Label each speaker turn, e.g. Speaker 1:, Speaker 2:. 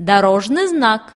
Speaker 1: Дорожный знак.